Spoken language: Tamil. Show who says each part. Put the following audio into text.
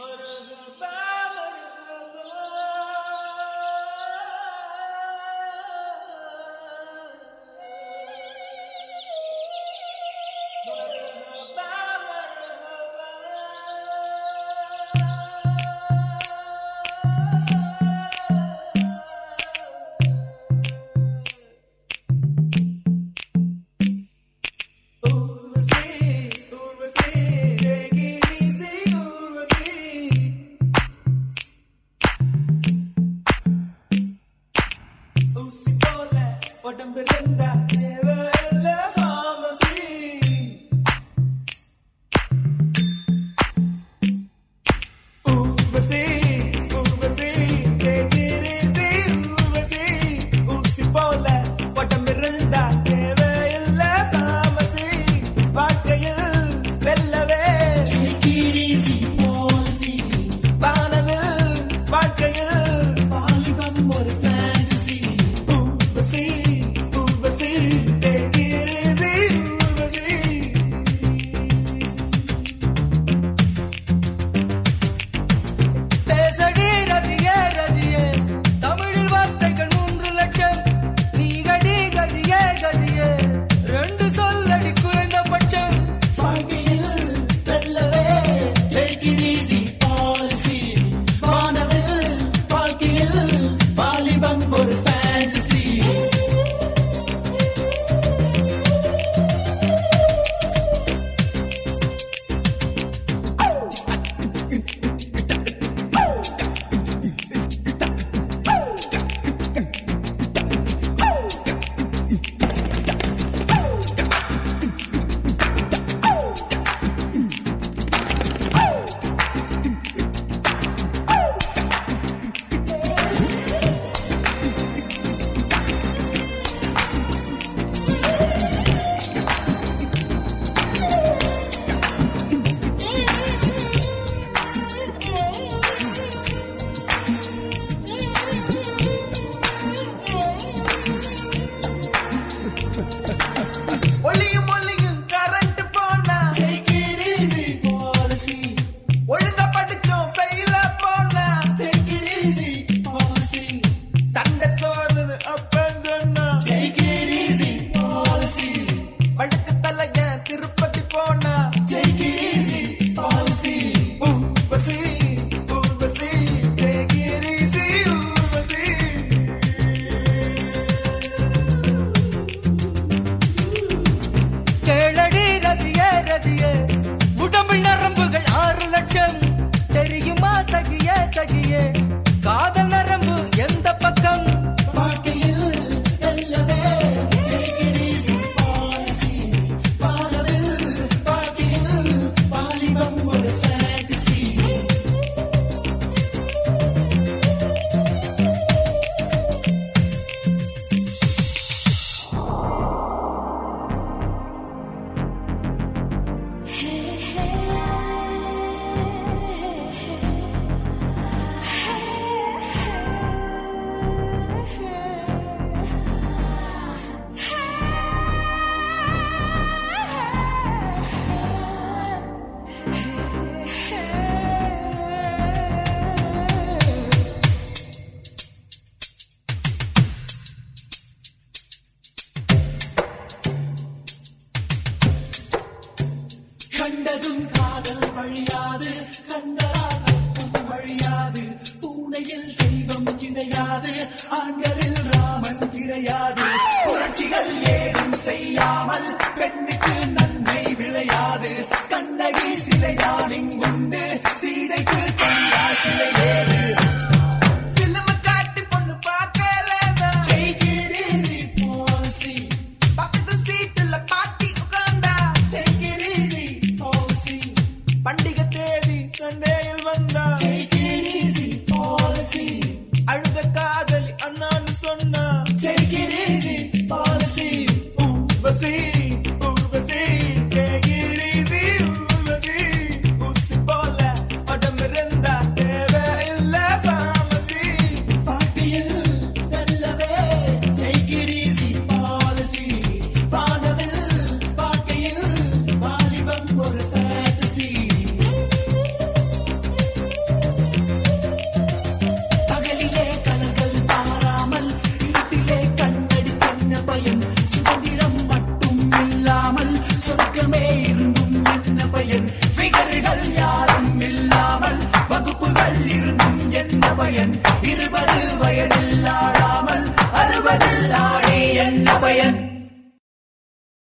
Speaker 1: But as a ஆண்களில் ராமன் கிடையாது.